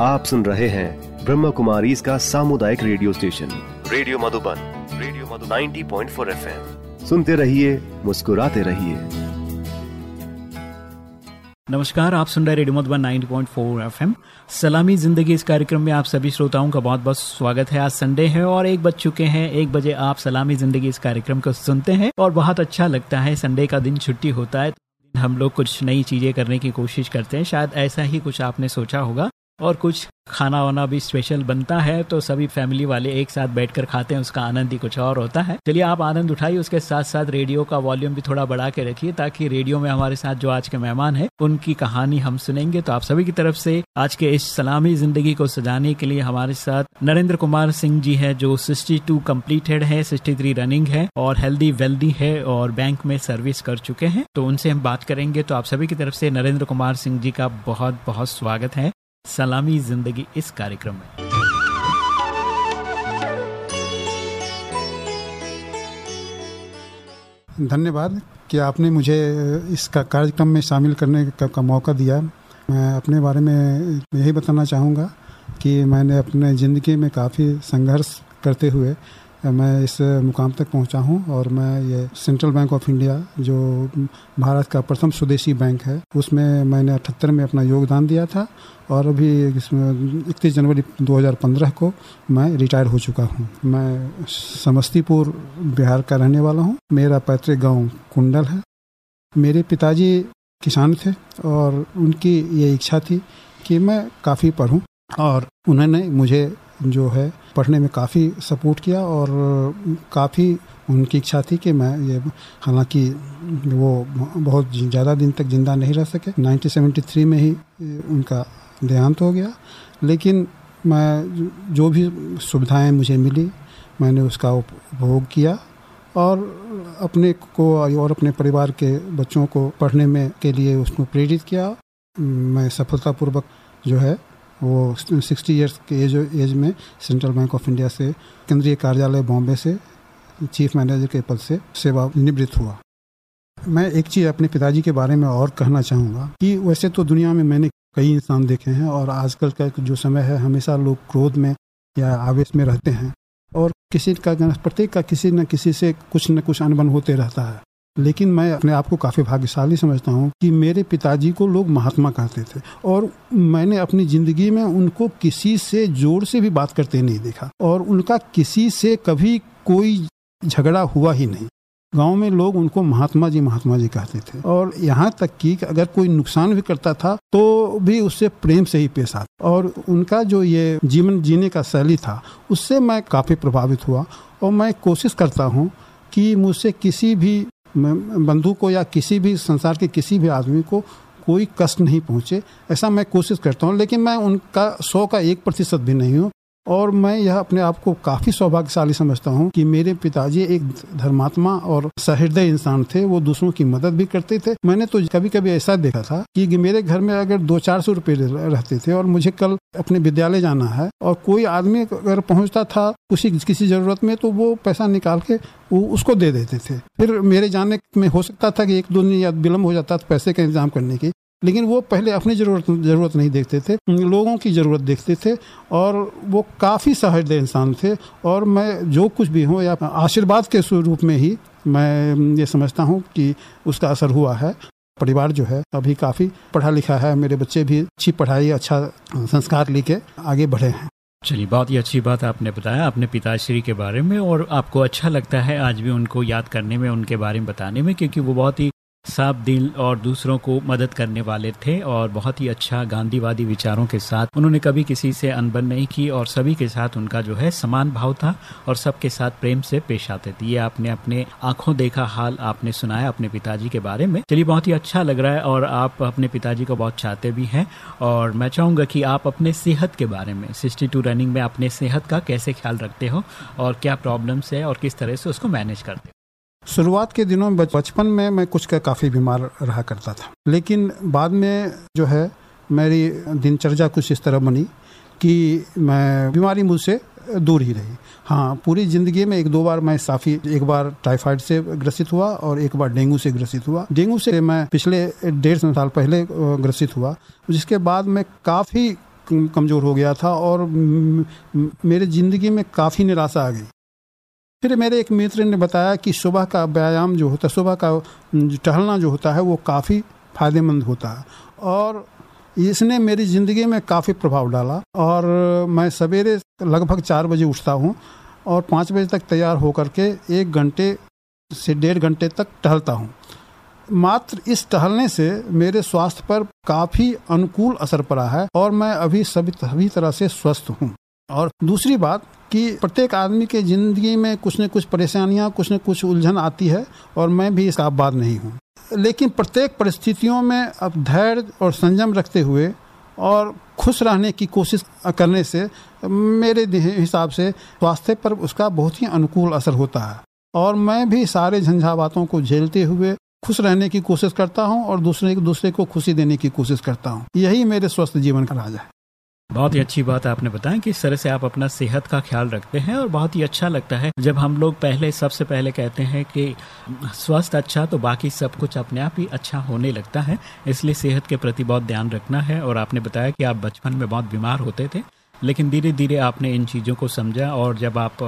आप सुन रहे हैं ब्रह्म कुमारी इसका सामुदायिक radio station. Radio Madhuban radio Madhu 90.4 FM. सुनते रहिए मुस्कुराते रहिए। नमस्कार आप सुन रहे रेडियो मधुबन 90.4 एफएम। सलामी ज़िंदगी इस कार्यक्रम में आप सभी श्रोताओं का बहुत बहुत स्वागत है। आज संडे है और एक बज चुके हैं एक बजे आप सलामी ज़िंदगी इस कार्यक्रम को सुनते हैं और बहुत अच्छा लगता है संडे का दिन छुट्टी होता है हम लोग कुछ नई चीज़ें करने की कोशिश करते हैं। शायद ऐसा ही कुछ आपने सोचा होगा। और कुछ खाना वाना भी स्पेशल बनता है तो सभी फैमिली वाले एक साथ बैठकर खाते हैं, उसका आनंद ही कुछ और होता है। चलिए आप आनंद उठाइए, उसके साथ साथ रेडियो का वॉल्यूम भी थोड़ा बढ़ा के रखिए, ताकि रेडियो में हमारे साथ जो आज के मेहमान हैं, उनकी कहानी हम सुनेंगे। तो आप सभी की तरफ़ से आज के इस सलामी ज़िंदगी को सजाने के लिए हमारे साथ नरेंद्र कुमार सिंह जी है, जो सिक्सटी टू कम्प्लीटेड है सिक्सटी थ्री रनिंग है, और हेल्दी वेल्दी है, और बैंक में सर्विस कर चुके हैं। तो उनसे हम बात करेंगे तो आप सभी की तरफ़ से नरेंद्र कुमार सिंह जी का बहुत बहुत स्वागत है। सलामी ज़िंदगी इस कार्यक्रम में। धन्यवाद कि आपने मुझे इसका कार्यक्रम में शामिल करने का, का मौका दिया। मैं अपने बारे में यही बताना चाहूँगा कि मैंने अपने ज़िंदगी में काफ़ी संघर्ष करते हुए मैं इस मुकाम तक पहुँचा हूँ और मैं ये सेंट्रल बैंक ऑफ़ इंडिया जो भारत का प्रथम स्वदेशी बैंक है, उसमें मैंने अठहत्तर में अपना योगदान दिया था और अभी इकतीस जनवरी 2015 को मैं रिटायर हो चुका हूँ। मैं समस्तीपुर, बिहार का रहने वाला हूँ। मेरा पैतृक गाँव कुंडल है। मेरे पिताजी किसान थे और उनकी ये इच्छा थी कि मैं काफ़ी पढ़ूं। और उन्होंने मुझे जो है पढ़ने में काफ़ी सपोर्ट किया और काफ़ी उनकी इच्छा थी कि मैं ये, हालाँकि वो बहुत ज़्यादा दिन तक ज़िंदा नहीं रह सके। 1973 में ही उनका देहांत हो गया। लेकिन मैं जो भी सुविधाएँ मुझे मिली, मैंने उसका उपभोग किया और अपने को और अपने परिवार के बच्चों को पढ़ने में के लिए उसको प्रेरित किया। मैं सफलतापूर्वक जो है वो सिक्सटी ईयर्स के एज एज में सेंट्रल बैंक ऑफ़ इंडिया से, केंद्रीय कार्यालय बॉम्बे से चीफ मैनेजर के पद से सेवा निवृत्त हुआ। मैं एक चीज़ अपने पिताजी के बारे में और कहना चाहूँगा कि वैसे तो दुनिया में मैंने कई इंसान देखे हैं और आजकल का जो समय है, हमेशा लोग क्रोध में या आवेश में रहते हैं और किसी का, प्रत्येक का किसी न किसी से कुछ न कुछ अनबन होते रहता है। लेकिन मैं अपने आप को काफ़ी भाग्यशाली समझता हूँ कि मेरे पिताजी को लोग महात्मा कहते थे और मैंने अपनी ज़िंदगी में उनको किसी से ज़ोर से भी बात करते नहीं देखा और उनका किसी से कभी कोई झगड़ा हुआ ही नहीं। गाँव में लोग उनको महात्मा जी महात्मा जी कहते थे और यहाँ तक कि अगर कोई नुकसान भी करता था तो भी उससे प्रेम से ही पेश आता और उनका जो ये जीवन जीने का शैली था उससे मैं काफ़ी प्रभावित हुआ और मैं कोशिश करता हूँ कि मुझसे किसी भी बंधु को या किसी भी संसार के किसी भी आदमी को कोई कष्ट नहीं पहुँचे, ऐसा मैं कोशिश करता हूँ, लेकिन मैं उनका सौ का एक प्रतिशत भी नहीं हूँ। और मैं यह अपने आप को काफ़ी सौभाग्यशाली समझता हूँ कि मेरे पिताजी एक धर्मात्मा और सहृदय इंसान थे, वो दूसरों की मदद भी करते थे। मैंने तो कभी कभी ऐसा देखा था कि मेरे घर में अगर दो चार सौ रुपये रहते थे और मुझे कल अपने विद्यालय जाना है और कोई आदमी अगर पहुँचता था किसी किसी ज़रूरत में तो वो पैसा निकाल के वो उसको दे देते थे। फिर मेरे जाने में हो सकता था कि एक दो दिन या विलम्ब हो जाता था पैसे का इंतज़ाम करने की। लेकिन वो पहले अपनी ज़रूरत ज़रूरत नहीं देखते थे, लोगों की ज़रूरत देखते थे और वो काफ़ी सहृदय इंसान थे और मैं जो कुछ भी हूँ या आशीर्वाद के स्वरूप में ही मैं ये समझता हूँ कि उसका असर हुआ है। परिवार जो है अभी काफ़ी पढ़ा लिखा है, मेरे बच्चे भी अच्छी पढ़ाई अच्छा संस्कार लेके आगे बढ़े हैं। चलिए, बहुत ही अच्छी बात आपने बताया अपने पिताश्री के बारे में और आपको अच्छा लगता है आज भी उनको याद करने में, उनके बारे में बताने में, क्योंकि वो बहुत ही साफ़ दिल और दूसरों को मदद करने वाले थे और बहुत ही अच्छा गांधीवादी विचारों के साथ उन्होंने कभी किसी से अनबन नहीं की और सभी के साथ उनका जो है समान भाव था और सबके साथ प्रेम से पेश आते थे। ये आपने अपने आँखों देखा हाल आपने सुनाया अपने पिताजी के बारे में। चलिए, बहुत ही अच्छा लग रहा है और आप अपने पिताजी को बहुत चाहते भी हैं और मैं चाहूँगा कि आप अपने सेहत के बारे में, सिक्सटी रनिंग में अपने सेहत का कैसे ख्याल रखते हो और क्या प्रॉब्लम्स है और किस तरह से उसको मैनेज करते हो। शुरुआत के दिनों में बचपन में मैं कुछ का काफ़ी बीमार रहा करता था। लेकिन बाद में जो है, मेरी दिनचर्या कुछ इस तरह बनी कि मैं बीमारी मुझसे दूर ही रही। हाँ पूरी ज़िंदगी में एक दो बार मैं साफी, एक बार टाइफाइड से ग्रसित हुआ और एक बार डेंगू से ग्रसित हुआ। डेंगू से मैं पिछले डेढ़ साल पहले ग्रसित हुआ, जिसके बाद मैं काफ़ी कमज़ोर हो गया था और मेरे ज़िंदगी में काफ़ी निराशा आ गई। फिर मेरे एक मित्र ने बताया कि सुबह का व्यायाम जो होता है, सुबह का टहलना जो होता है, वो काफ़ी फ़ायदेमंद होता है। और इसने मेरी ज़िंदगी में काफ़ी प्रभाव डाला और मैं सवेरे लगभग चार बजे उठता हूँ और पाँच बजे तक तैयार होकर के एक घंटे से डेढ़ घंटे तक टहलता हूँ। मात्र इस टहलने से मेरे स्वास्थ्य पर काफ़ी अनुकूल असर पड़ा है और मैं अभी सभी सभी तरह से स्वस्थ हूँ। और दूसरी बात कि प्रत्येक आदमी के ज़िंदगी में कुछ न कुछ परेशानियाँ, कुछ न कुछ उलझन आती है और मैं भी इसका आबाद नहीं हूँ। लेकिन प्रत्येक परिस्थितियों में अब धैर्य और संयम रखते हुए और खुश रहने की कोशिश करने से मेरे हिसाब से स्वास्थ्य पर उसका बहुत ही अनुकूल असर होता है। और मैं भी सारे झंझावातों को झेलते हुए खुश रहने की कोशिश करता हूँ और दूसरे दूसरे को खुशी देने की कोशिश करता हूँ। यही मेरे स्वस्थ जीवन का राज है। बहुत ही अच्छी बात आपने बताया कि इस तरह से आप अपना सेहत का ख्याल रखते हैं और बहुत ही अच्छा लगता है जब हम लोग पहले, सबसे पहले कहते हैं कि स्वस्थ अच्छा तो बाकी सब कुछ अपने आप ही अच्छा होने लगता है। इसलिए सेहत के प्रति बहुत ध्यान रखना है और आपने बताया कि आप बचपन में बहुत बीमार होते थे। लेकिन धीरे धीरे आपने इन चीज़ों को समझा और जब आप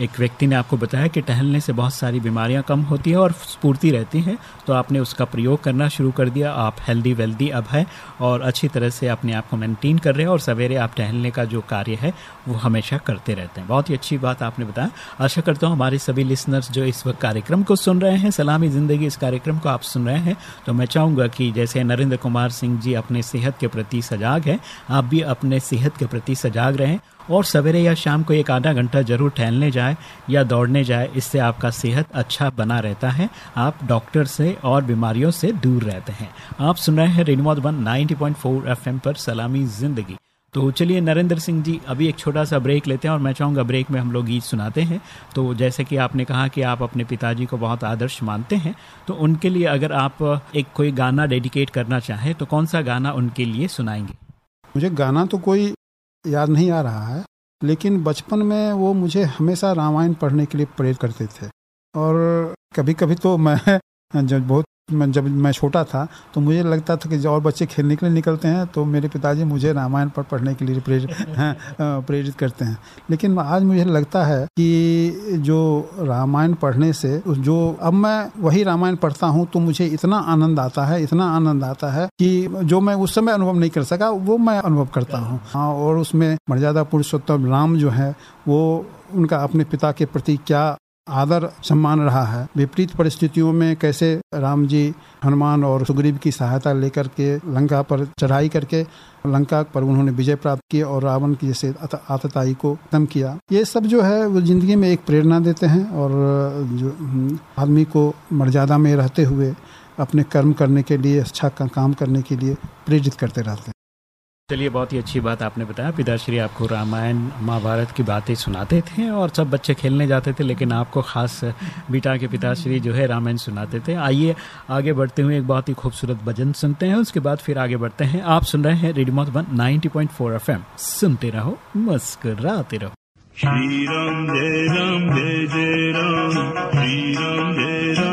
एक व्यक्ति ने आपको बताया कि टहलने से बहुत सारी बीमारियाँ कम होती हैं और स्फूर्ति रहती हैं तो आपने उसका प्रयोग करना शुरू कर दिया। आप हेल्दी वेल्दी अब है और अच्छी तरह से अपने आप को मेंटेन कर रहे हैं और सवेरे आप टहलने का जो कार्य है, वो हमेशा करते रहते हैं। बहुत ही अच्छी बात आपने बताया। आशा करता हूँ हमारे सभी लिसनर्स जो इस वक्त कार्यक्रम को सुन रहे हैं, सलामी ज़िंदगी इस कार्यक्रम को आप सुन रहे हैं तो मैं चाहूँगा कि जैसे नरेंद्र कुमार सिंह जी अपने सेहत के प्रति सजाग है, आप भी अपने सेहत के प्रति सजाग रहें और सवेरे या शाम को एक आधा घंटा ज़रूर टहलने जाए या दौड़ने जाए, इससे आपका सेहत अच्छा बना रहता है। आप डॉक्टर से और बीमारियों से दूर रहते हैं। आप सुन रहे हैं रेनमोद वन, नाइनटी पॉइंट पर सलामी ज़िंदगी। तो चलिए, नरेंद्र सिंह जी, अभी एक छोटा सा ब्रेक लेते हैं और मैं चाहूँगा ब्रेक में हम लोग गीत सुनाते हैं। तो जैसे कि आपने कहा कि आप अपने पिताजी को बहुत आदर्श मानते हैं तो उनके लिए अगर आप एक कोई गाना डेडिकेट करना चाहें तो कौन सा गाना उनके लिए सुनाएँगे? मुझे गाना तो कोई याद नहीं आ रहा है, लेकिन बचपन में वो मुझे हमेशा रामायण पढ़ने के लिए प्रेरित करते थे। और कभी कभी तो मैं जब बहुत मैं जब मैं छोटा था तो मुझे लगता था कि और बच्चे खेलने के लिए निकलते हैं तो मेरे पिताजी मुझे रामायण पर पढ़ने के लिए प्रेरित प्रेरित करते हैं। लेकिन आज मुझे लगता है कि जो रामायण पढ़ने से जो, अब मैं वही रामायण पढ़ता हूँ तो मुझे इतना आनंद आता है, इतना आनंद आता है कि जो मैं उस समय अनुभव नहीं कर सका, वो मैं अनुभव करता हूँ। हाँ और उसमें मर्यादा पुरुषोत्तम राम जो है, वो उनका अपने पिता के प्रति क्या आदर, सम्मान रहा है। विपरीत परिस्थितियों में कैसे राम जी हनुमान और सुग्रीव की सहायता लेकर के लंका पर चढ़ाई करके, लंका पर उन्होंने विजय प्राप्त की और रावण की जैसे आतताई को खत्म किया। ये सब जो है, वो ज़िंदगी में एक प्रेरणा देते हैं और जो आदमी को मर्यादा में रहते हुए अपने कर्म करने के लिए अच्छा काम करने के लिए प्रेरित करते रहते हैं। चलिए, बहुत ही अच्छी बात आपने बताया। पिताश्री, आपको रामायण, महाभारत की बातें सुनाते थे और सब बच्चे खेलने जाते थे, लेकिन आपको खास बेटा के पिताश्री जो है रामायण सुनाते थे। आइए, आगे बढ़ते हुए एक बहुत ही खूबसूरत भजन सुनते हैं। उसके बाद फिर आगे बढ़ते हैं। आप सुन रहे हैं रेडी रेडियो वन नाइनटी सुनते रहो, मुस्कुराते रहो। श्री राम जय राम, जय जय राम। श्री राम जय राम।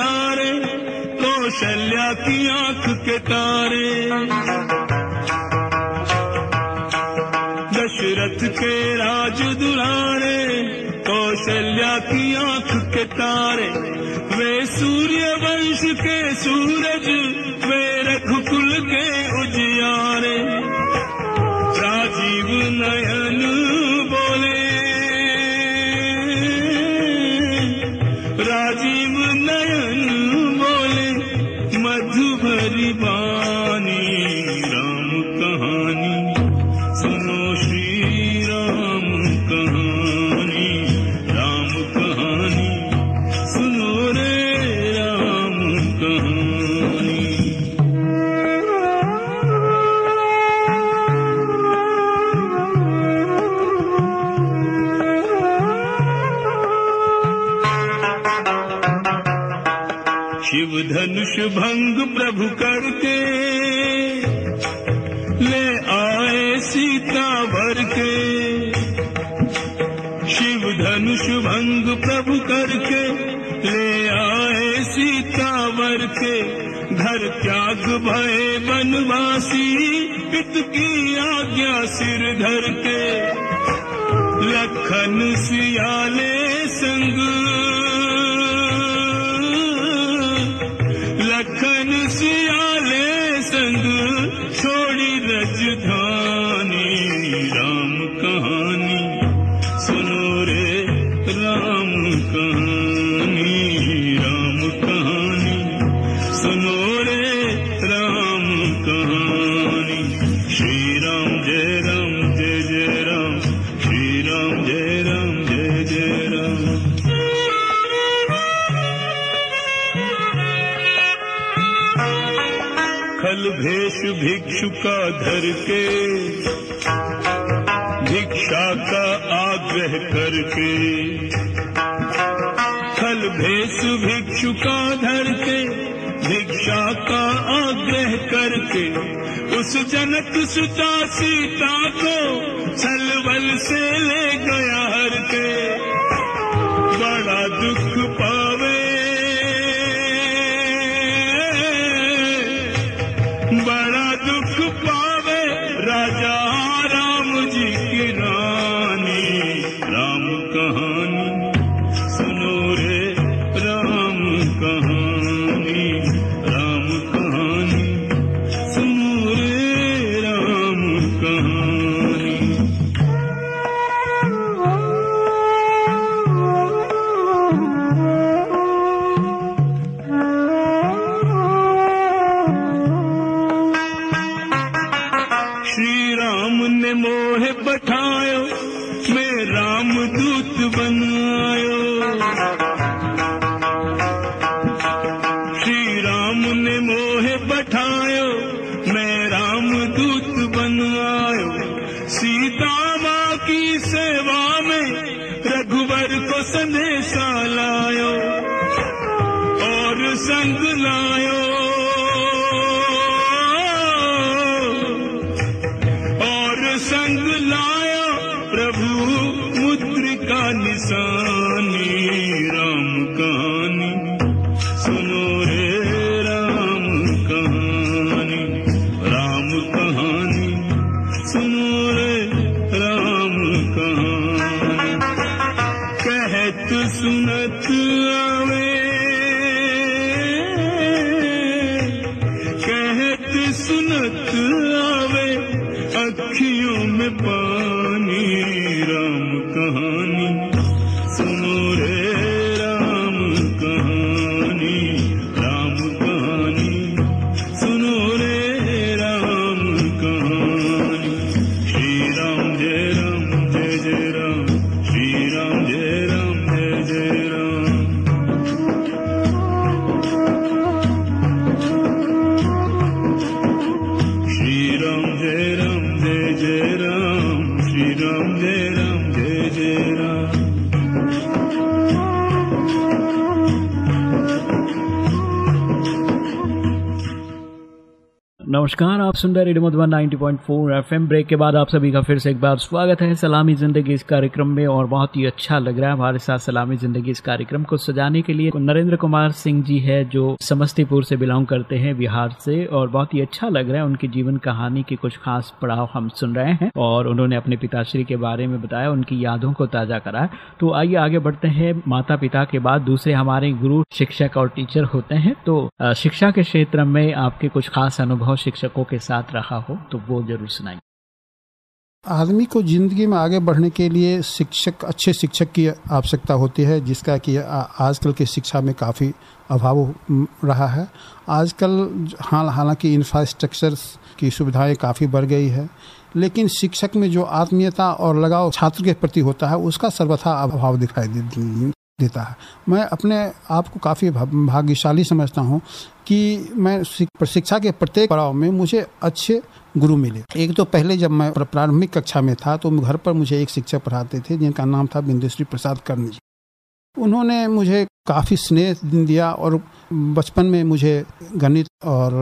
दुलारे कौशल्या की आँख के तारे। दशरथ के राज दुलारे, कौशल्या की आँख के तारे। वे सूर्य वंश के सूरज, वे रघुकुल के त्याग भय वनवासी पित की आज्ञा सिर धर के लखन सियाले संग भिक्षु का धर के, भिक्षा का आग्रह करके। खल भेष भिक्षु का धर के, भिक्षा का आग्रह करके, उस जनक सुता सीता को छलबल से ले गया हर के। बड़ा दुख नमस्कार, आप सुन रहे रेडियो मधुबन 90.4 एफएम। ब्रेक के बाद आप सभी का फिर से एक बार स्वागत है। सलामी ज़िंदगी इस कार्यक्रम में और बहुत ही अच्छा लग रहा है हमारे साथ सलामी ज़िंदगी इस कार्यक्रम को सजाने के लिए। नरेंद्र कुमार सिंह जी है जो समस्तीपुर से बिलोंग करते हैं बिहार से और बहुत ही अच्छा लग रहा है उनकी जीवन कहानी के कुछ खास पड़ाव हम सुन रहे हैं और उन्होंने अपने पिताश्री के बारे में बताया, उनकी यादों को ताज़ा करा तो आइए आगे बढ़ते हैं। माता पिता के बाद दूसरे हमारे गुरु, शिक्षक और टीचर होते हैं। तो शिक्षा के क्षेत्र में आपके कुछ खास अनुभव, शिक्षकों के साथ रहा हो तो वो ज़रूर सुनाइए आदमी को ज़िंदगी में आगे बढ़ने के लिए शिक्षक अच्छे शिक्षक की आवश्यकता होती है जिसका कि आजकल की शिक्षा में काफ़ी अभाव रहा है। आजकल हाल हालाँकि इंफ्रास्ट्रक्चर की सुविधाएँ काफ़ी बढ़ गई है लेकिन शिक्षक में जो आत्मीयता और लगाव छात्र के प्रति होता है उसका सर्वथा अभाव दिखाई दे, देता है। मैं अपने आप को काफ़ी भाग्यशाली समझता हूँ कि मैं शिक्षा के प्रत्येक पड़ाव में मुझे अच्छे गुरु मिले। एक तो पहले जब मैं प्रारंभिक कक्षा में था तो घर पर मुझे एक शिक्षक पढ़ाते थे जिनका नाम था बिंदुश्री प्रसाद कर्ण जी उन्होंने मुझे काफ़ी स्नेह दिया और बचपन में मुझे गणित और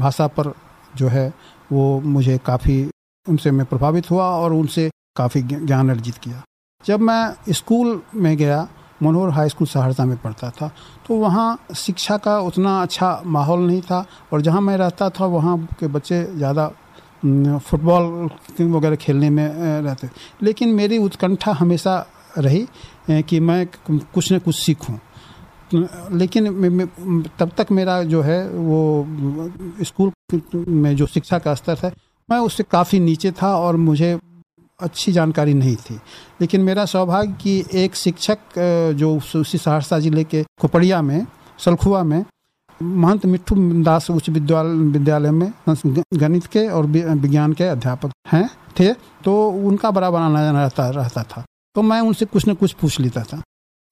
भाषा पर जो है वो मुझे काफ़ी, उनसे मैं प्रभावित हुआ और उनसे काफ़ी ज्ञान अर्जित किया। जब मैं स्कूल में गया मनोहर हाई स्कूल सहरसा में पढ़ता था। तो वहाँ शिक्षा का उतना अच्छा माहौल नहीं था और जहाँ मैं रहता था, वहाँ के बच्चे ज़्यादा फुटबॉल वगैरह खेलने में रहते। लेकिन मेरी उत्कंठा हमेशा रही कि मैं कुछ न कुछ सीखूं। लेकिन तब तक मेरा जो है, वो, स्कूल में जो शिक्षा का स्तर है, मैं उससे काफ़ी नीचे था और मुझे अच्छी जानकारी नहीं थी। लेकिन मेरा सौभाग्य कि एक शिक्षक जो उसी सहरसा ज़िले के खोपड़िया में, सलखुआ में, महंत मिट्ठू दास उच्च विद्यालय विद्यालय में गणित के और विज्ञान के अध्यापक हैं, थे तो उनका बड़ा बनाना रहता रहता था। तो मैं उनसे कुछ न कुछ पूछ लेता था।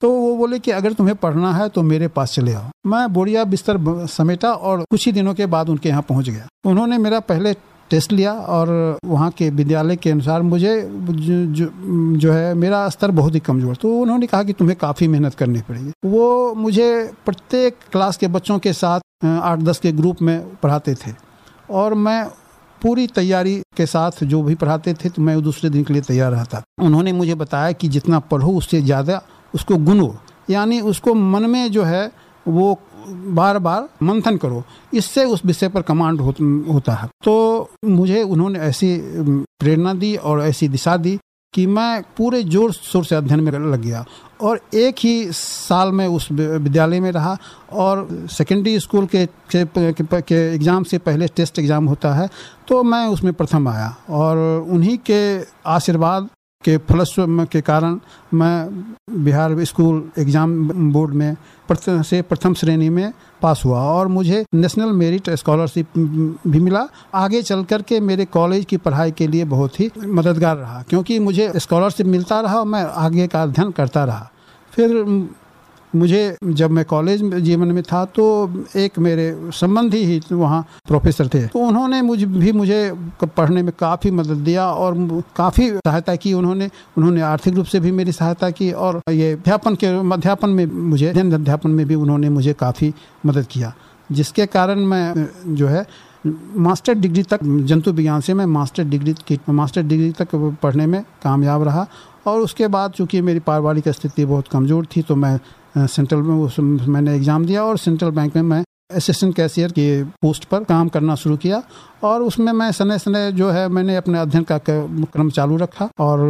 तो वो बोले कि, अगर तुम्हें पढ़ना है तो मेरे पास चले आओ। मैं बोरिया बिस्तर समेटा और कुछ ही दिनों के बाद उनके यहाँ पहुँच गया। उन्होंने मेरा पहले टेस्ट लिया और वहाँ के विद्यालय के अनुसार मुझे जो, जो, जो है मेरा स्तर बहुत ही कमज़ोर। तो उन्होंने कहा कि तुम्हें काफ़ी मेहनत करनी पड़ेगी। वो मुझे प्रत्येक क्लास के बच्चों के साथ आठ दस के ग्रुप में पढ़ाते थे और मैं पूरी तैयारी के साथ जो भी पढ़ाते थे तो मैं दूसरे दिन के लिए तैयार रहता। उन्होंने मुझे बताया कि जितना पढ़ो उससे ज़्यादा उसको गुनो। यानी उसको मन में जो है वो बार बार मंथन करो। इससे उस विषय पर कमांड हो, होता है। तो मुझे उन्होंने ऐसी प्रेरणा दी और ऐसी दिशा दी कि मैं पूरे ज़ोर शोर से अध्ययन में लग गया और एक ही साल में उस विद्यालय में रहा और सेकेंडरी स्कूल के के, के, के एग्ज़ाम से पहले टेस्ट एग्ज़ाम होता है तो मैं उसमें प्रथम आया और उन्हीं के आशीर्वाद के फलस्व के कारण मैं बिहार स्कूल एग्ज़ाम बोर्ड में प्रथम से प्रथम श्रेणी में पास हुआ और मुझे नेशनल मेरिट स्कॉलरशिप भी मिला। आगे चल कर के मेरे कॉलेज की पढ़ाई के लिए बहुत ही मददगार रहा, क्योंकि मुझे स्कॉलरशिप मिलता रहा और मैं आगे का अध्ययन करता रहा। फिर मुझे जब मैं कॉलेज जीवन में था तो एक मेरे संबंधी ही वहाँ प्रोफेसर थे। तो उन्होंने मुझ भी मुझे पढ़ने में काफ़ी मदद दिया और काफ़ी सहायता की उन्होंने। उन्होंने आर्थिक रूप से भी मेरी सहायता की और ये अध्यापन के अध्यापन में मुझे अध्यापन में भी उन्होंने मुझे काफ़ी मदद किया, जिसके कारण मैं जो है, मास्टर डिग्री तक, जंतु विज्ञान से मैं मास्टर डिग्री की, मास्टर डिग्री तक पढ़ने में कामयाब रहा और उसके बाद चूँकि मेरी पारिवारिक स्थिति बहुत कमज़ोर थी तो मैं सेंट्रल में उस, मैंने एग्ज़ाम दिया और सेंट्रल बैंक में मैं असिस्टेंट कैशियर की पोस्ट पर काम करना शुरू किया और उसमें मैं सने सने जो है मैंने अपने अध्ययन का क्रम चालू रखा और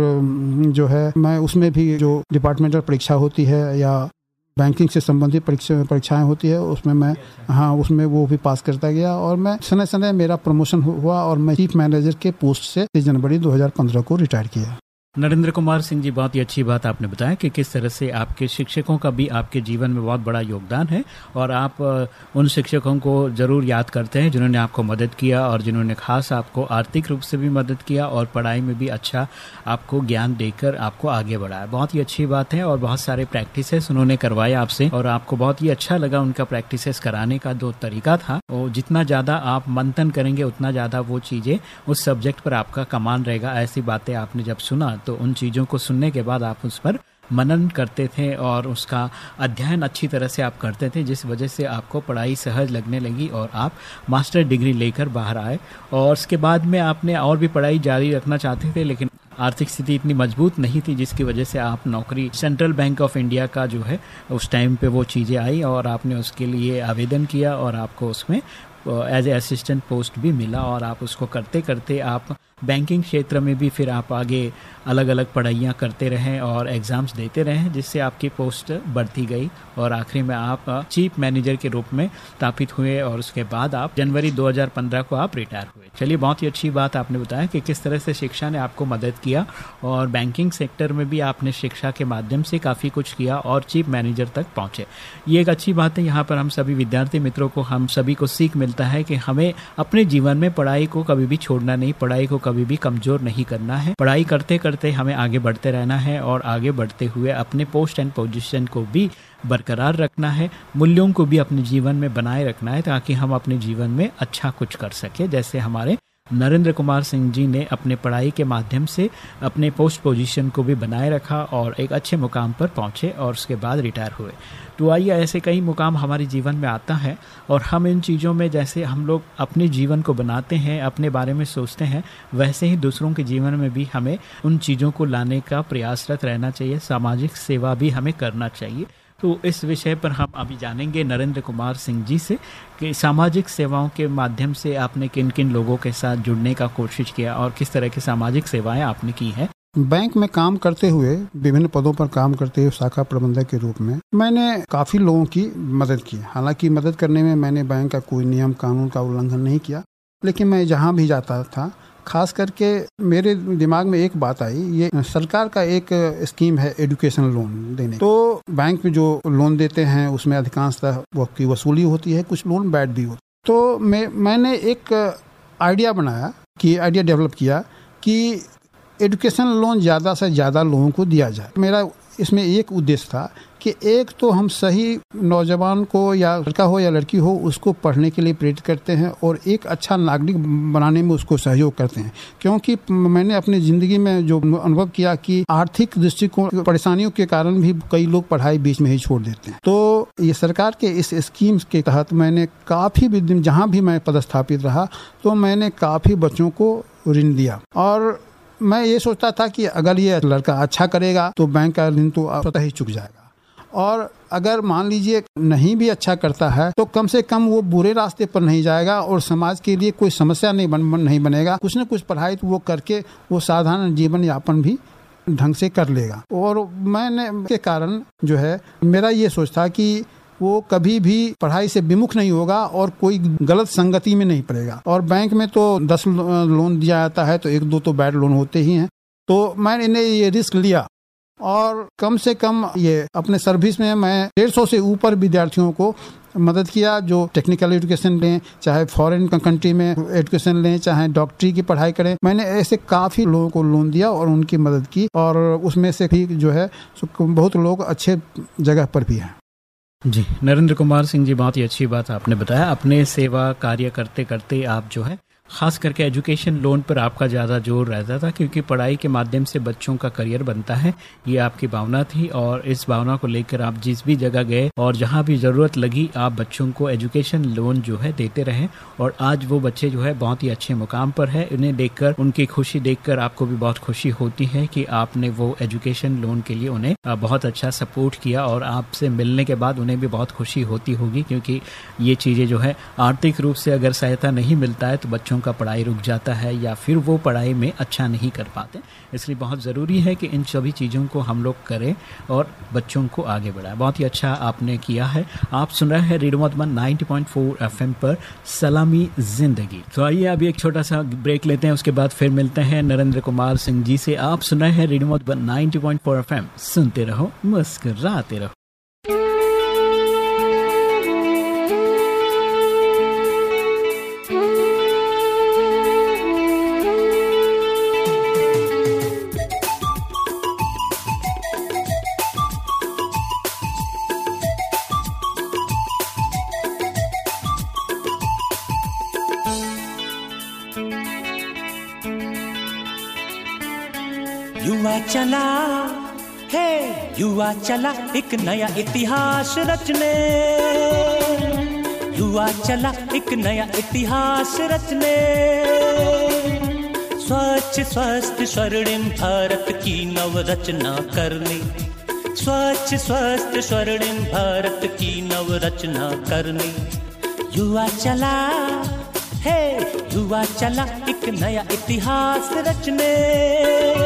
जो है मैं उसमें भी जो डिपार्टमेंटल परीक्षा होती है या बैंकिंग से संबंधित परीक्षा, परीक्षाएँ होती है, उसमें मैं हाँ उसमें वो भी पास करता गया और मैं सने सने मेरा प्रमोशन हुआ और मैं चीफ मैनेजर के पोस्ट से जनवरी 2015 को रिटायर किया। नरेंद्र कुमार सिंह जी, बहुत ही अच्छी बात आपने बताया कि किस तरह से आपके शिक्षकों का भी आपके जीवन में बहुत बड़ा योगदान है और आप उन शिक्षकों को ज़रूर याद करते हैं जिन्होंने आपको मदद किया और जिन्होंने खास आपको आर्थिक रूप से भी मदद किया और पढ़ाई में भी अच्छा आपको ज्ञान देकर आपको आगे बढ़ाया। बहुत ही अच्छी बात है और बहुत सारे प्रैक्टिस उन्होंने करवाए आपसे और आपको बहुत ही अच्छा लगा उनका प्रैक्टिस कराने का जो तरीका था। वो जितना ज़्यादा आप मंथन करेंगे, उतना ज़्यादा वो चीज़ें उस सब्जेक्ट पर आपका कमान रहेगा। ऐसी बातें आपने जब सुना तो उन चीज़ों को सुनने के बाद आप उस पर मनन करते थे और उसका अध्ययन अच्छी तरह से आप करते थे, जिस वजह से आपको पढ़ाई सहज लगने लगी और आप मास्टर डिग्री लेकर बाहर आए। और उसके बाद में आपने और भी पढ़ाई जारी रखना चाहते थे, लेकिन आर्थिक स्थिति इतनी मज़बूत नहीं थी, जिसकी वजह से आप नौकरी सेंट्रल बैंक ऑफ़ इंडिया का जो है, उस टाइम पे वो चीज़ें आई और आपने उसके लिए आवेदन किया और आपको उसमें एज ए असिस्टेंट पोस्ट भी मिला और आप उसको करते करते आप बैंकिंग क्षेत्र में भी फिर आप आगे अलग अलग पढ़ाइयाँ करते रहें और एग्ज़ाम्स देते रहें, जिससे आपकी पोस्ट बढ़ती गई और आखिरी में आप चीफ मैनेजर के रूप में स्थापित हुए और उसके बाद आप जनवरी 2015 को आप रिटायर हुए। चलिए, बहुत ही अच्छी बात आपने बताया कि किस तरह से शिक्षा ने आपको मदद किया और बैंकिंग सेक्टर में भी आपने शिक्षा के माध्यम से काफ़ी कुछ किया और चीफ मैनेजर तक पहुँचे। ये एक अच्छी बात है, यहाँ पर हम सभी विद्यार्थी मित्रों को, हम सभी को सीख मिलता है कि हमें अपने जीवन में पढ़ाई को कभी भी छोड़ना नहीं, पढ़ाई को कभी भी कमज़ोर नहीं करना है। पढ़ाई करते करते हमें आगे बढ़ते रहना है और आगे बढ़ते हुए अपने पोस्ट एंड पोजिशन को भी बरकरार रखना है। मूल्यों को भी अपने जीवन में बनाए रखना है ताकि हम अपने जीवन में अच्छा कुछ कर सके, जैसे हमारे नरेंद्र कुमार सिंह जी ने अपने पढ़ाई के माध्यम से अपने पोस्ट पोजीशन को भी बनाए रखा और एक अच्छे मुकाम पर पहुँचे और उसके बाद रिटायर हुए। तो आइए, ऐसे कई मुकाम हमारे जीवन में आता है और हम इन चीज़ों में जैसे हम लोग अपने जीवन को बनाते हैं, अपने बारे में सोचते हैं, वैसे ही दूसरों के जीवन में भी हमें उन चीज़ों को लाने का प्रयासरत रहना चाहिए, सामाजिक सेवा भी हमें करना चाहिए। तो इस विषय पर हम अभी जानेंगे नरेंद्र कुमार सिंह जी से कि सामाजिक सेवाओं के माध्यम से आपने किन किन लोगों के साथ जुड़ने का कोशिश किया और किस तरह की सामाजिक सेवाएँ आपने की हैं। बैंक में काम करते हुए, विभिन्न पदों पर काम करते हुए शाखा प्रबंधक के रूप में मैंने काफ़ी लोगों की मदद की। हालाँकि मदद करने में मैंने बैंक का कोई नियम कानून का उल्लंघन नहीं किया, लेकिन मैं जहाँ भी जाता था खास करके मेरे दिमाग में एक बात आई, ये सरकार का एक स्कीम है एजुकेशन लोन देने। तो बैंक में जो लोन देते हैं, उसमें अधिकांशतः की वसूली होती है, कुछ लोन बैड भी होती तो मैं, मैंने एक आइडिया बनाया, कि आइडिया डेवलप किया, कि एजुकेशन लोन ज़्यादा से ज़्यादा लोगों को दिया जाए। मेरा इसमें एक उद्देश्य था कि एक तो हम सही नौजवान को या लड़का हो या लड़की हो, उसको पढ़ने के लिए प्रेरित करते हैं और एक अच्छा नागरिक बनाने में उसको सहयोग करते हैं। क्योंकि मैंने अपनी ज़िंदगी में जो अनुभव किया कि आर्थिक दृष्टिकोण, परेशानियों के कारण भी कई लोग पढ़ाई बीच में ही छोड़ देते हैं। तो ये सरकार के इस स्कीम के तहत मैंने काफ़ी जहाँ भी मैं पदस्थापित रहा तो मैंने काफ़ी बच्चों को ऋण दिया। और मैं ये सोचता था कि अगर ये लड़का अच्छा करेगा तो बैंक का ऋण तो स्वतः ही चुक जाएगा। और अगर मान लीजिए नहीं भी अच्छा करता है तो कम से कम वो बुरे रास्ते पर नहीं जाएगा और समाज के लिए कोई समस्या नहीं बन नहीं बनेगा। कुछ न कुछ पढ़ाई तो वो करके वो साधारण जीवन यापन भी ढंग से कर लेगा। और मैंने के कारण जो है, मेरा ये सोच था कि वो कभी भी पढ़ाई से विमुख नहीं होगा और कोई गलत संगति में नहीं पड़ेगा। और बैंक में तो दस लोन दिया जाता है तो एक दो तो बैड लोन होते ही हैं। तो मैंने ये रिस्क लिया। और कम से कम ये अपने सर्विस में मैं डेढ़ सौ से ऊपर विद्यार्थियों को मदद किया जो टेक्निकल एजुकेशन लें, चाहे फॉरेन कंट्री में एजुकेशन लें, चाहे डॉक्टरी की पढ़ाई करें। मैंने ऐसे काफ़ी लोगों को लोन दिया और उनकी मदद की। और उसमें से भी जो है बहुत लोग अच्छे जगह पर भी हैं। जी, नरेंद्र कुमार सिंह जी, बहुत ही अच्छी बात आपने बताया। अपने सेवा कार्य करते करते आप जो है खास करके एजुकेशन लोन पर आपका ज़्यादा ज़ोर रहता था, क्योंकि पढ़ाई के माध्यम से बच्चों का करियर बनता है। ये आपकी भावना थी और इस भावना को लेकर आप जिस भी जगह गए और जहाँ भी ज़रूरत लगी, आप बच्चों को एजुकेशन लोन जो है देते रहे। और आज वो बच्चे जो है बहुत ही अच्छे मुकाम पर है। उन्हें देखकर, उनकी खुशी देखकर आपको भी बहुत खुशी होती है कि आपने वो एजुकेशन लोन के लिए उन्हें बहुत अच्छा सपोर्ट किया और आपसे मिलने के बाद उन्हें भी बहुत खुशी होती होगी, क्योंकि ये चीज़ें जो है, आर्थिक रूप से अगर सहायता नहीं मिलता है तो बच्चों बच्चों का पढ़ाई रुक जाता है या फिर वो पढ़ाई में अच्छा नहीं कर पाते। इसलिए बहुत ज़रूरी है कि इन सभी चीज़ों को हम लोग करें और बच्चों को आगे बढ़ाएँ। बहुत ही अच्छा आपने किया है। आप सुन रहे हैं रेडियो मधुबन 90.4 एफएम पर सलामी ज़िंदगी। तो आइए अभी एक छोटा सा ब्रेक लेते हैं, उसके बाद फिर मिलते हैं नरेंद्र कुमार सिंह जी से। आप सुन रहे हैं रेडियो मधुबन 90.4 एफएम। सुनते रहो, मुस्कराते रहो। चला है युवा चला, एक नया इतिहास रचने। युवा चला, एक नया इतिहास रचने। स्वच्छ, स्वस्थ, स्वर्णिम भारत की नव रचना करने। स्वच्छ, स्वस्थ, स्वर्णिम भारत की नव रचना करने। युवा चला है युवा चला, एक नया इतिहास रचने।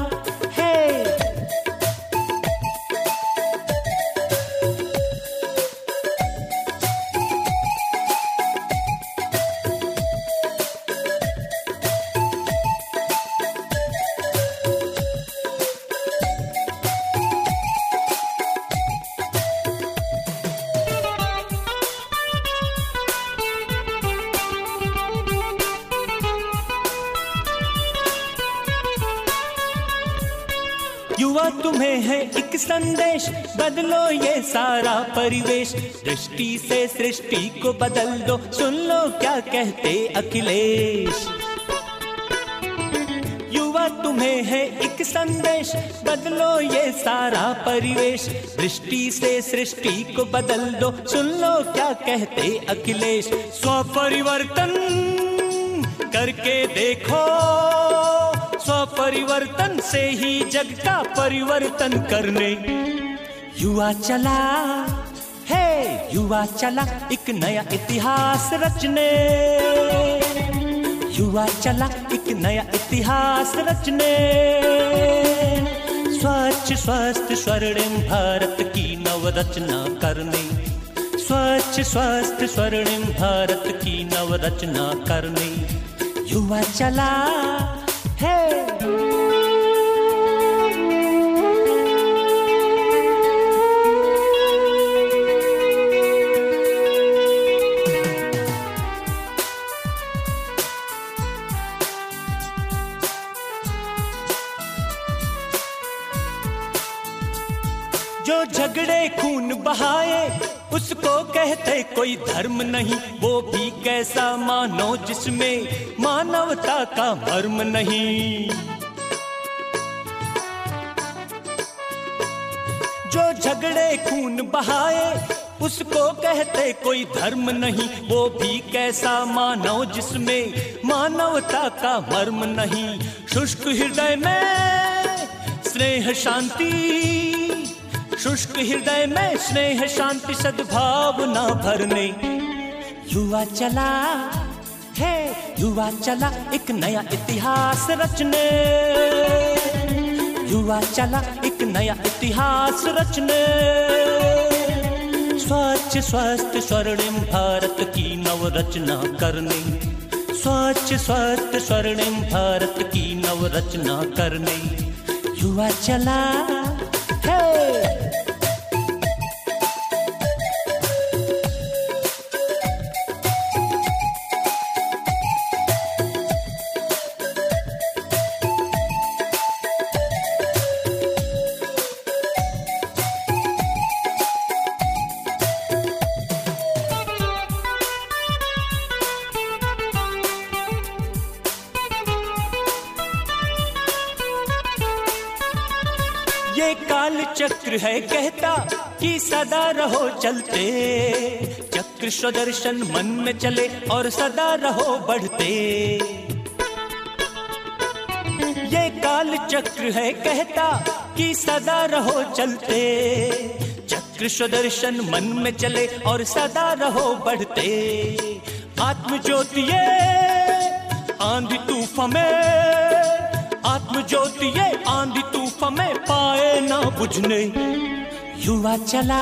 संदेश, बदलो ये सारा परिवेश। दृष्टि से सृष्टि को बदल दो, सुन लो क्या कहते अखिलेश। युवा तुम्हें है एक संदेश, बदलो ये सारा परिवेश। दृष्टि से सृष्टि को बदल दो, सुन लो क्या कहते अखिलेश। स्व परिवर्तन करके देखो। परिवर्तन से ही जग का परिवर्तन करने। युवा चला, है युवा चला, एक नया इतिहास रचने। युवा चला, एक नया इतिहास रचने। स्वच्छ, स्वस्थ, स्वर्णिम भारत की नवरचना करने। स्वच्छ, स्वस्थ, स्वर्णिम भारत की नवरचना करने। युवा चला झगड़े खून बहाए उसको कहते कोई धर्म नहीं, वो भी कैसा मानो जिसमें मानवता का मर्म नहीं। जो झगड़े खून बहाए, उसको कहते कोई धर्म नहीं, वो भी कैसा मानव जिसमें मानवता का मर्म नहीं। शुष्क हृदय में स्नेह शांति शुष्क हृदय में स्नेह, शांति, सद्भावना भरने। युवा चला, है, युवा चला, एक नया इतिहास रचने। युवा चला, एक नया इतिहास रचने। स्वच्छ, स्वस्थ, स्वर्णिम भारत की नवरचना करने। स्वच्छ, स्वस्थ, स्वर्णिम भारत की नवरचना करने। युवा चला, है चलते, चक्र स्वदर्शन मन में चले और सदा रहो बढ़ते। ये काल चक्र है कहता कि सदा रहो चलते, चक्र स्वदर्शन मन में चले और सदा रहो बढ़ते। आत्म ज्योति आंधी तूफ में आत्म ज्योति आंधी तूफा में पाए ना बुझने। युवा चला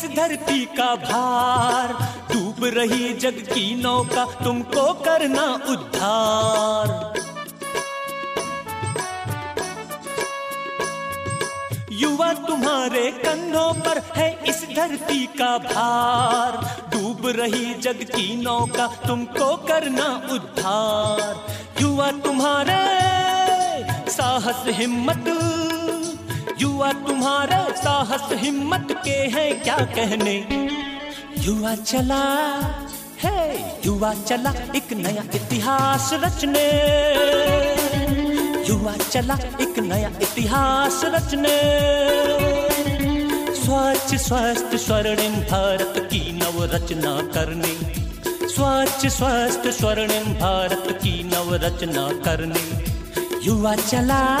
इस धरती का भार। डूब रही जग की नौका, तुमको करना उद्धार। युवा तुम्हारे कंधों पर है इस धरती का भार। डूब रही जग की नौका, तुमको करना उद्धार। युवा तुम्हारे साहस, हिम्मत युवा तुम्हारे साहस, हिम्मत के हैं क्या कहने? युवा चला है युवा चला एक नया इतिहास रचने। युवा चला एक नया इतिहास रचने। स्वच्छ, स्वस्थ, स्वर्णिम भारत की नव रचना करने। स्वच्छ, स्वस्थ, स्वर्णिम भारत की नव रचना करने। युवा चला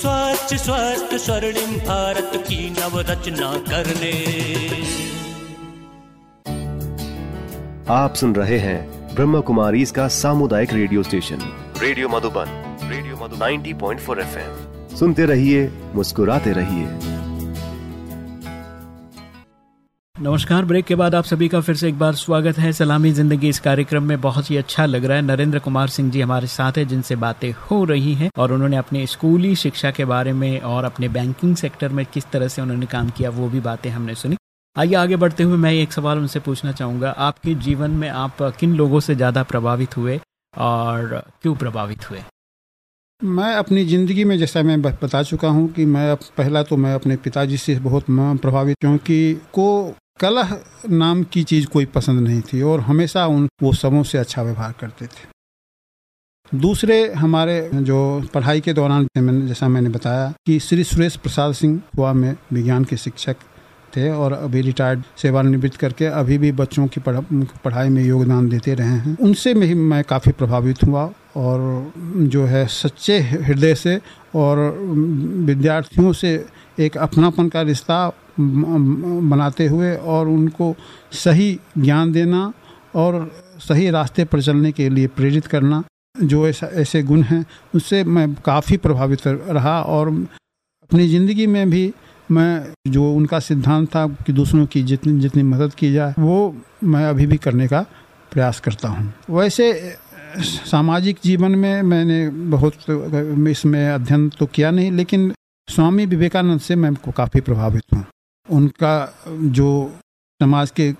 स्वच्छ स्वस्थ स्वर्णिम भारत की नव रचना करने। आप सुन रहे हैं ब्रह्म कुमारी इसका सामुदायिक radio station. Radio Madhuban, radio Madhu 90.4 FM. सुनते रहिए, मुस्कुराते रहिए। नमस्कार। ब्रेक के बाद आप सभी का फिर से एक बार स्वागत है। सलामी ज़िंदगी इस कार्यक्रम में बहुत ही अच्छा लग रहा है। नरेंद्र कुमार सिंह जी हमारे साथ हैं, जिनसे बातें हो रही हैं और उन्होंने अपने स्कूली शिक्षा के बारे में और अपने बैंकिंग सेक्टर में किस तरह से उन्होंने काम किया, वो भी बातें हमने सुनी। आइए आगे बढ़ते हुए मैं एक सवाल उनसे पूछना चाहूँगा। आपके जीवन में आप किन लोगों से ज़्यादा प्रभावित हुए और क्यों प्रभावित हुए? मैं अपनी ज़िंदगी में जैसा मैं बता चुका हूँ कि मैं पहला तो मैं अपने पिताजी से बहुत प्रभावित क्योंकि को कलह नाम की चीज़ कोई पसंद नहीं थी और हमेशा उन, वो सबों से अच्छा व्यवहार करते थे। दूसरे हमारे जो पढ़ाई के दौरान मैंने, जैसा मैंने बताया कि श्री सुरेश प्रसाद सिंह हुआ में विज्ञान के शिक्षक थे और अभी रिटायर्ड सेवानिवृत्त करके अभी भी बच्चों की पढ़ाई में योगदान देते रहे हैं। उनसे में ही मैं काफ़ी प्रभावित हुआ और जो है सच्चे हृदय से और विद्यार्थियों से एक अपनापन का रिश्ता बनाते हुए और उनको सही ज्ञान देना और सही रास्ते पर चलने के लिए प्रेरित करना, जो ऐसा, ऐसे गुण हैं, उससे मैं काफ़ी प्रभावित रहा और अपनी ज़िंदगी में भी मैं, जो उनका सिद्धांत था कि दूसरों की जितनी जितनी मदद की जाए, वो मैं अभी भी करने का प्रयास करता हूँ। वैसे, सामाजिक जीवन में मैंने बहुत इसमें अध्ययन तो किया नहीं, लेकिन स्वामी विवेकानंद से मैं काफ़ी प्रभावित हूँ। उनका जो समाज के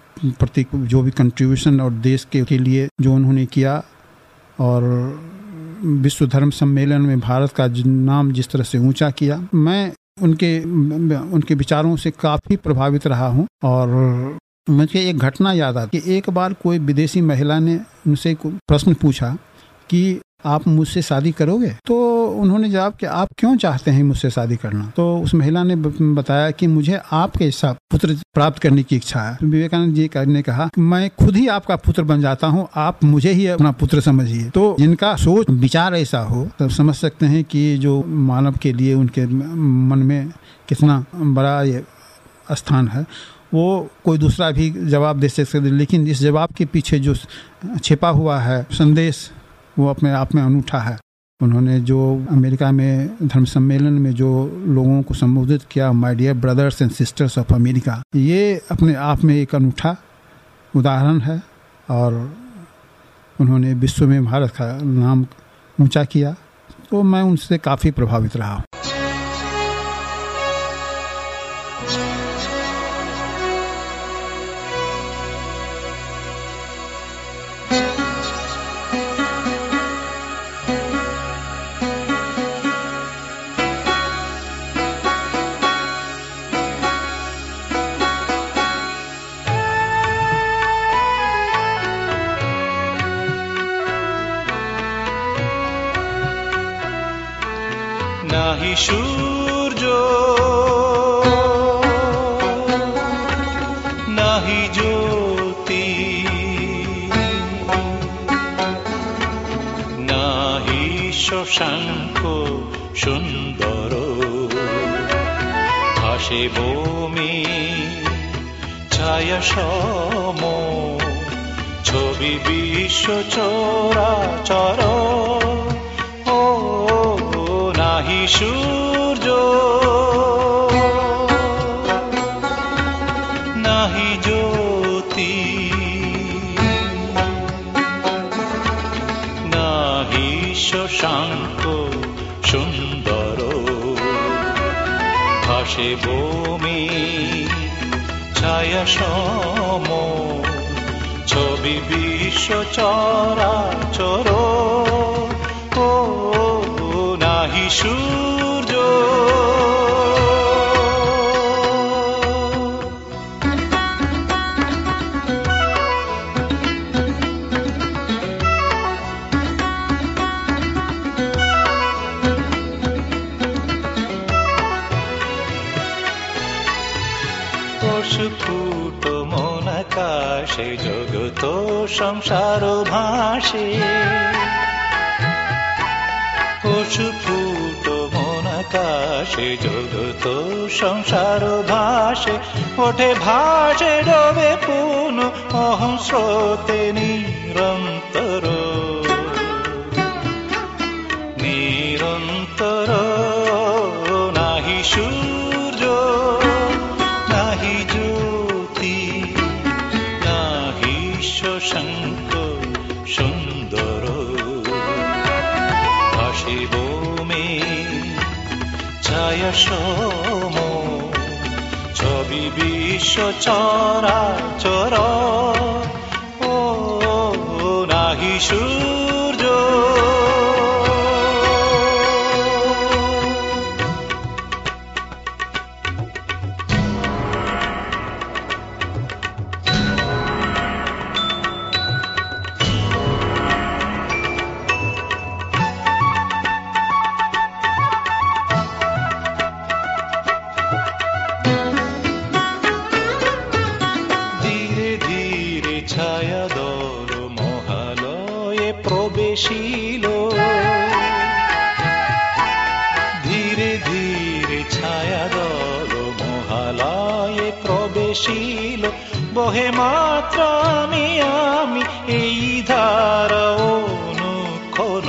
प्रति जो भी कंट्रीब्यूशन और देश के, के लिए जो उन्होंने किया और विश्व धर्म सम्मेलन में भारत का नाम जिस तरह से ऊँचा किया मैं उनके उनके विचारों से काफ़ी प्रभावित रहा हूँ और मुझे एक घटना याद आती कि एक बार कोई विदेशी महिला ने उनसे प्रश्न पूछा कि आप मुझसे शादी करोगे? तो उन्होंने जवाब कि आप क्यों चाहते हैं मुझसे शादी करना? तो उस महिला ने बताया कि मुझे आपके हिसाब पुत्र प्राप्त करने की इच्छा है। विवेकानंद जी ने कहा, मैं खुद ही आपका पुत्र बन जाता हूँ, आप मुझे ही अपना पुत्र समझिए। तो जिनका सोच, विचार ऐसा हो तो समझ सकते हैं कि जो मानव के लिए उनके मन में कितना बड़ा ये स्थान है। वो कोई दूसरा भी जवाब दे सकते लेकिन इस जवाब के पीछे जो छिपा हुआ है, संदेश वो अपने आप में अनूठा है। उन्होंने जो अमेरिका में धर्म सम्मेलन में जो लोगों को संबोधित किया my dear brothers and sisters of America ये अपने आप में एक अनूठा उदाहरण है और उन्होंने विश्व में भारत का नाम ऊँचा किया। तो मैं उनसे काफ़ी प्रभावित रहा हूँ। সংসার ভাসে ওঠে ভাসে ডোবে পুন অহং স্রোতে নিরন্তর বিশ্ব চরা চর প্রবেশিল ধীরে ধীরে ছায়া দল মহালয়ে প্রবেশিল। বহে মাত্র আমি আমি এই ধার অনুক্ষণ।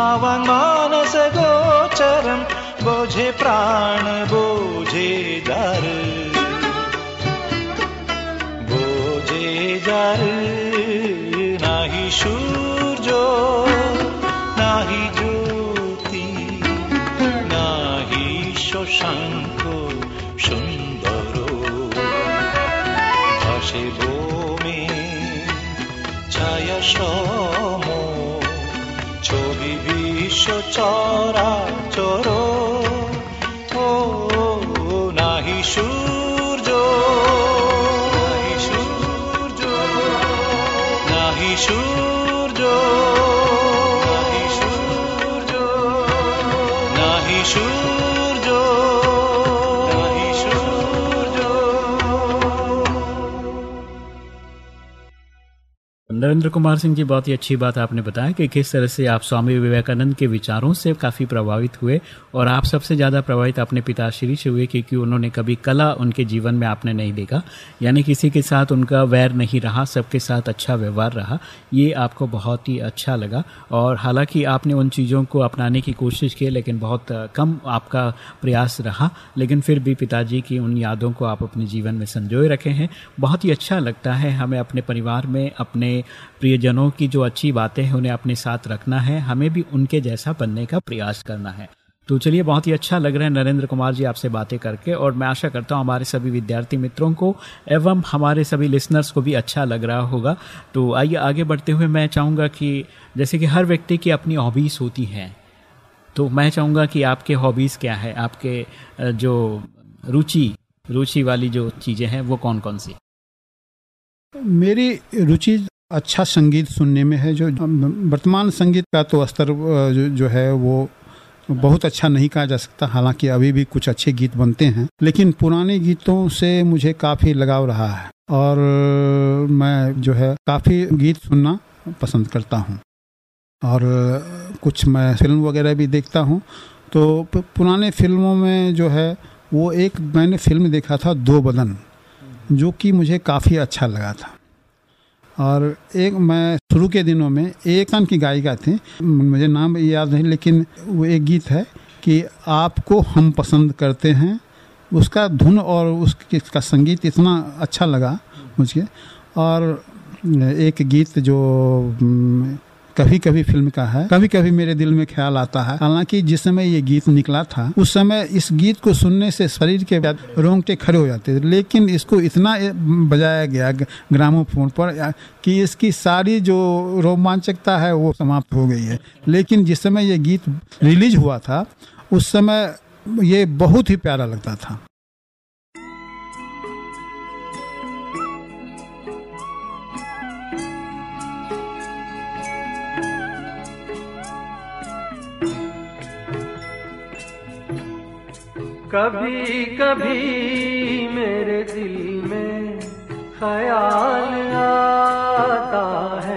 আওয়াং মানস গোচরম বোঝে প্রাণ বোঝে দার বোঝে যার নাহি সূর্য নাহি জ্যোতি নাহি শশাঙ্ক সুন্দর ভাসে talk. नरेंद्र कुमार सिंह जी, बहुत ही अच्छी बात आपने बताया कि किस तरह से आप स्वामी विवेकानंद के विचारों से काफ़ी प्रभावित हुए और आप सबसे ज़्यादा प्रभावित अपने पिताश्री से हुए क्योंकि उन्होंने कभी कला उनके जीवन में आपने नहीं देखा। यानी किसी के साथ उनका वैर नहीं रहा, सबके साथ अच्छा व्यवहार रहा। ये आपको बहुत ही अच्छा लगा और हालाँकि आपने उन चीज़ों को अपनाने की कोशिश की, लेकिन बहुत कम आपका प्रयास रहा। लेकिन फिर भी पिताजी की उन यादों को आप अपने जीवन में संजोए रखे हैं। बहुत ही अच्छा लगता है हमें अपने परिवार में, अपने प्रियजनों की जो अच्छी बातें हैं, उन्हें अपने साथ रखना है। हमें भी उनके जैसा बनने का प्रयास करना है। तो चलिए, बहुत ही अच्छा लग रहा है नरेंद्र कुमार जी आपसे बातें करके, और मैं आशा करता हूँ हमारे सभी विद्यार्थी मित्रों को एवं हमारे सभी लिसनर्स को भी अच्छा लग रहा होगा। तो आइए, आगे बढ़ते हुए मैं चाहूँगा कि जैसे कि हर व्यक्ति की अपनी हॉबीज़ होती हैं तो मैं चाहूँगा कि आपके हॉबीज़ क्या है? आपके जो रुचि रुचि वाली जो चीज़ें हैं, वो कौन कौन सी? मेरी रुचि अच्छा संगीत सुनने में है जो वर्तमान संगीत का तो स्तर जो, जो है वो बहुत अच्छा नहीं कहा जा सकता हालाँकि अभी भी कुछ अच्छे गीत बनते हैं लेकिन पुराने गीतों से मुझे काफ़ी लगाव रहा है और मैं जो है काफ़ी गीत सुनना पसंद करता हूँ। और कुछ मैं फ़िल्म वगैरह भी देखता हूँ तो पुराने फ़िल्मों में जो है वो एक मैंने फ़िल्म देखा था दो बदन जो कि मुझे काफ़ी अच्छा लगा था। और एक मैं शुरू के दिनों में एकान की गायिका थी। मुझे नाम याद नहीं, लेकिन वो एक गीत है कि आपको हम पसंद करते हैं। उसका धुन और उसका संगीत इतना अच्छा लगा मुझे। और एक गीत जो कभी कभी फ़िल्म का है। कभी कभी मेरे दिल में ख्याल आता है। हालाँकि जिस समय ये गीत निकला था, उस समय इस गीत को सुनने से शरीर के रोंगटे खड़े हो जाते थे। लेकिन इसको इतना बजाया गया ग्रामोफोन पर कि इसकी सारी जो रोमांचकता है, वो समाप्त हो गई है। लेकिन जिस समय ये गीत रिलीज़ हुआ था, उस समय ये बहुत ही प्यारा लगता था। कभी कभी मेरे दिल में ख्याल आता है।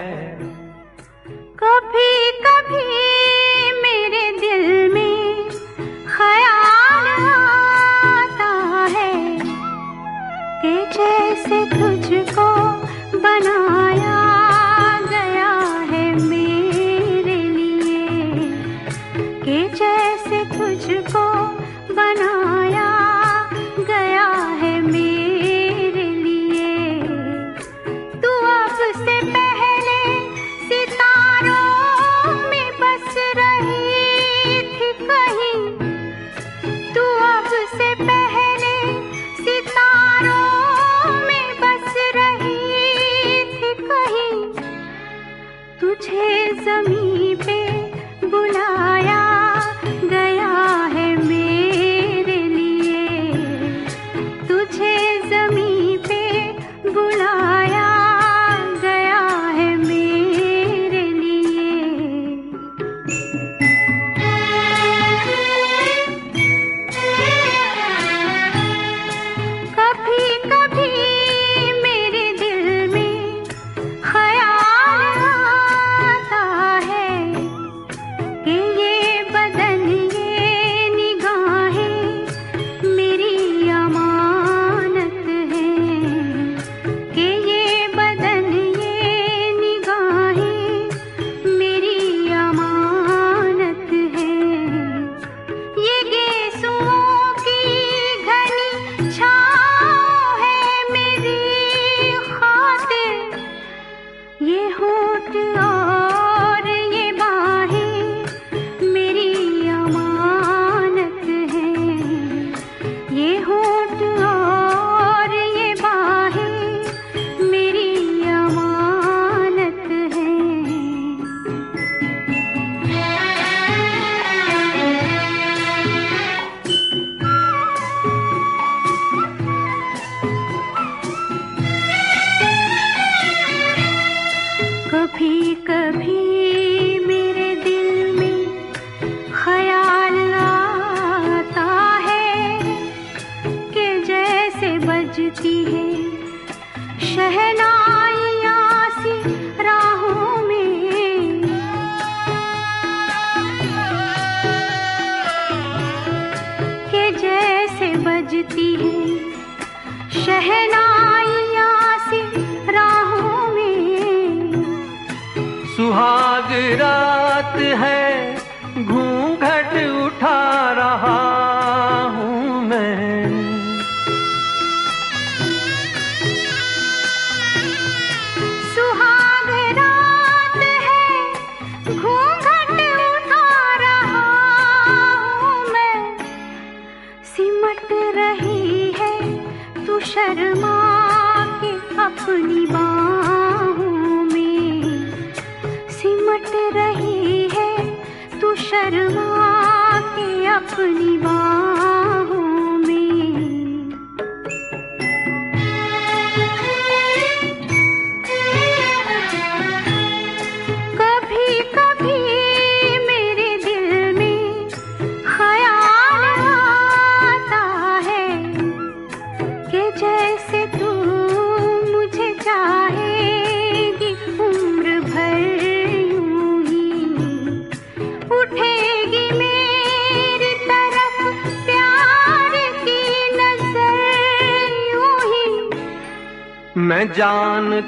शर्मा के अपनी बाहों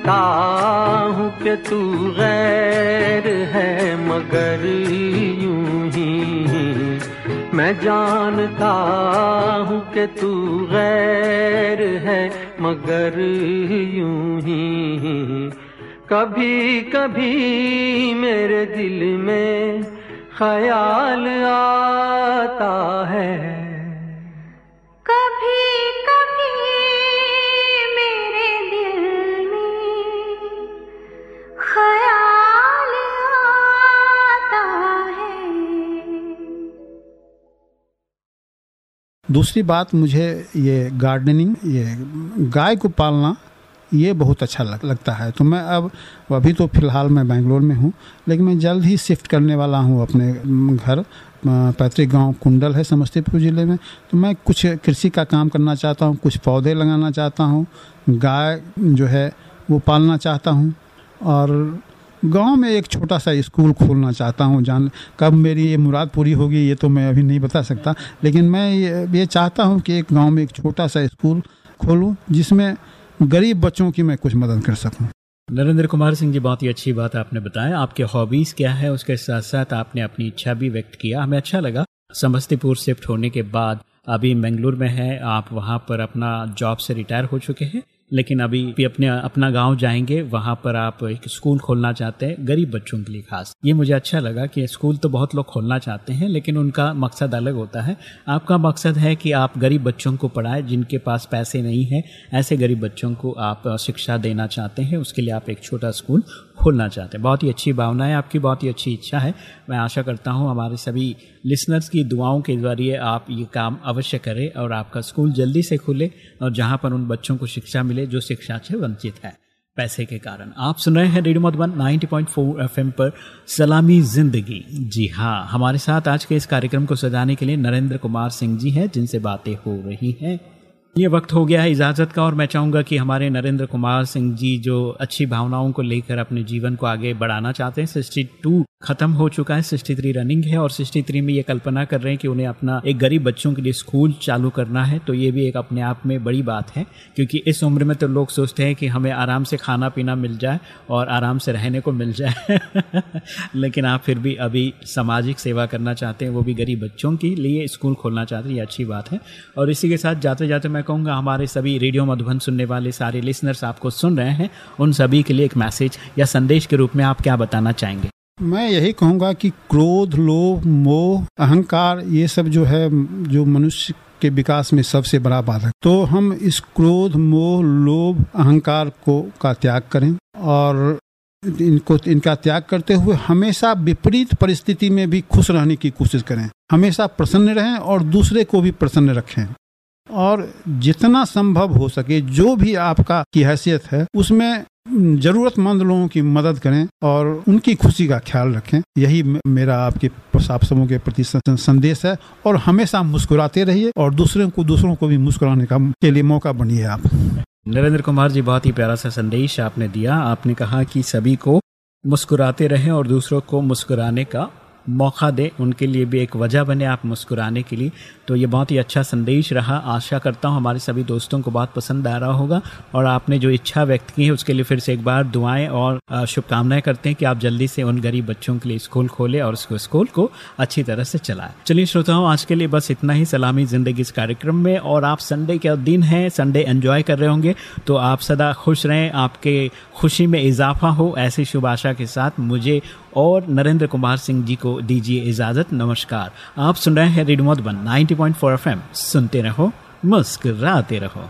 जानता हूँ कि तू गैर है, मगर यूँ ही। मैं जानता हूँ कि तू गैर है, मगर यूँ ही। कभी कभी मेरे दिल में ख्याल आता है दूसरी बात मुझे ये गार्डनिंग ये गाय को पालना ये बहुत अच्छा लग, लगता है। तो मैं अब अभी तो फ़िलहाल मैं बेंगलोर में हूँ लेकिन मैं जल्द ही शिफ्ट करने वाला हूँ अपने घर। पैतृक गाँव कुंडल है समस्तीपुर ज़िले में। तो मैं कुछ कृषि का काम करना चाहता हूँ कुछ पौधे लगाना चाहता हूँ गाय जो है वो पालना चाहता हूँ। और गाँव में एक छोटा सा स्कूल खोलना चाहता हूँ जान कब मेरी ये मुराद पूरी होगी ये तो मैं अभी नहीं बता सकता। लेकिन मैं ये, चाहता हूँ कि एक गाँव में एक छोटा सा स्कूल खोलूँ जिसमें गरीब बच्चों की मैं कुछ मदद कर सकूँ। नरेंद्र कुमार सिंह जी बहुत ही अच्छी बात आपने बताया। आपके हॉबीज क्या है? उसके साथ साथ आपने अपनी इच्छा भी व्यक्त किया। हमें अच्छा लगा। समस्तीपुर शिफ्ट होने के बाद अभी बेंगलुरु में है। आप वहाँ पर अपना जॉब से रिटायर हो चुके हैं। लेकिन अभी भी अपने, अपना गाँव जाएँगे, वहाँ पर आप एक स्कूल खोलना चाहते हैं, गरीब बच्चों के लिए खास। ये मुझे अच्छा लगा कि स्कूल तो बहुत लोग खोलना चाहते हैं, लेकिन उनका मकसद अलग होता है। आपका मकसद है कि आप गरीब बच्चों को पढ़ाएँ, जिनके पास पैसे नहीं है। ऐसे गरीब बच्चों को आप शिक्षा देना चाहते हैं, उसके लिए आप एक छोटा स्कूल खोलना चाहते हैं। बहुत ही अच्छी भावना है, आपकी बहुत ही अच्छी इच्छा है। मैं आशा करता हूँ हमारे सभी लिसनर्स की दुआओं के ज़रिए आप ये काम अवश्य करें और आपका स्कूल जल्दी से खुले और जहाँ पर उन बच्चों को शिक्षा मिले, जो शिक्षा से वंचित है, पैसे के कारण। आप सुन रहे हैं रेडियो मधुबन 90.4 एफएम पर सलामी ज़िंदगी। जी हाँ हमारे साथ आज के इस कार्यक्रम को सजाने के लिए नरेंद्र कुमार सिंह जी हैं, जिनसे बातें हो रही हैं। ये वक्त हो गया है इजाज़त का और मैं चाहूँगा कि हमारे नरेंद्र कुमार सिंह जी जो अच्छी भावनाओं को लेकर अपने जीवन को आगे बढ़ाना चाहते हैं, सिक्सटी टू खत्म हो चुका है, सिक्सटी थ्री रनिंग है और सिक्सटी थ्री में ये कल्पना कर रहे हैं कि उन्हें अपना एक गरीब बच्चों के लिए स्कूल चालू करना है तो ये भी एक अपने आप में बड़ी बात है, क्योंकि इस उम्र में तो लोग सोचते हैं कि हमें आराम से खाना पीना मिल जाए और आराम से रहने को मिल जाए। लेकिन आप फिर भी अभी सामाजिक सेवा करना चाहते हैं, वो भी गरीब बच्चों के लिए स्कूल खोलना चाहते हैं, ये अच्छी बात है। और इसी के साथ जाते जाते मैं कहूँगा, हमारे सभी रेडियो मधुबन सुनने वाले सारे लिसनर्स आपको सुन रहे हैं। उन सभी के लिए एक मैसेज या संदेश के रूप में आप क्या बताना चाहेंगे? मैं यही कहूँगा कि क्रोध, लोभ, मोह, अहंकार, ये सब जो है, जो मनुष्य के विकास में सबसे बड़ा बाधक तो हम इस क्रोध, मोह, लोभ, अहंकार को, का त्याग करें और इनको, इनका त्याग करते हुए हमेशा विपरीत परिस्थिति में भी खुश रहने की कोशिश करें। हमेशा प्रसन्न रहें और दूसरे को भी प्रसन्न रखें। और जितना संभव हो सके, जो भी आपका की हैसियत है, उसमें जरूरतमंद लोगों की मदद करें और उनकी खुशी का ख्याल रखें। यही मेरा आपके आप के प्रति संदेश है और हमेशा मुस्कुराते रहिए और दूसरों को दूसरों को भी मुस्कुराने का, के लिए मौका बनिए आप। नरेंद्र कुमार जी, बहुत ही प्यारा सा संदेश आपने दिया। आपने कहा कि सभी को मुस्कुराते रहें और दूसरों को मुस्कुराने का मौका दें, उनके लिए भी एक वजह बने आप मुस्कुराने के लिए। तो ये बहुत ही अच्छा संदेश रहा। आशा करता हूँ हमारे सभी दोस्तों को बहुत पसंद आ रहा होगा और आपने जो इच्छा व्यक्त की है, उसके लिए फिर से एक बार दुआएँ और शुभकामनाएँ करते हैं कि आप जल्दी से उन गरीब बच्चों के लिए स्कूल खोले और उसको स्कूल को अच्छी तरह से चलाएँ। चलिए श्रोताओं, आज के लिए बस इतना ही। सलामी ज़िंदगी इस कार्यक्रम में और आप संडे का दिन है, संडे एंजॉय कर रहे होंगे तो आप सदा खुश रहें, आपके खुशी में इजाफा हो। ऐसी शुभ आशा के साथ मुझे और नरेंद्र कुमार सिंह जी को दीजिए इजाज़त। नमस्कार। आप सुन रहे हैं रेडियो मधुबन 90.4 एफएम। सुनते रहो, मुस्कराते रहो।